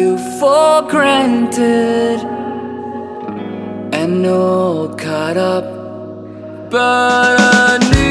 you for granted and all caught up, but I knew.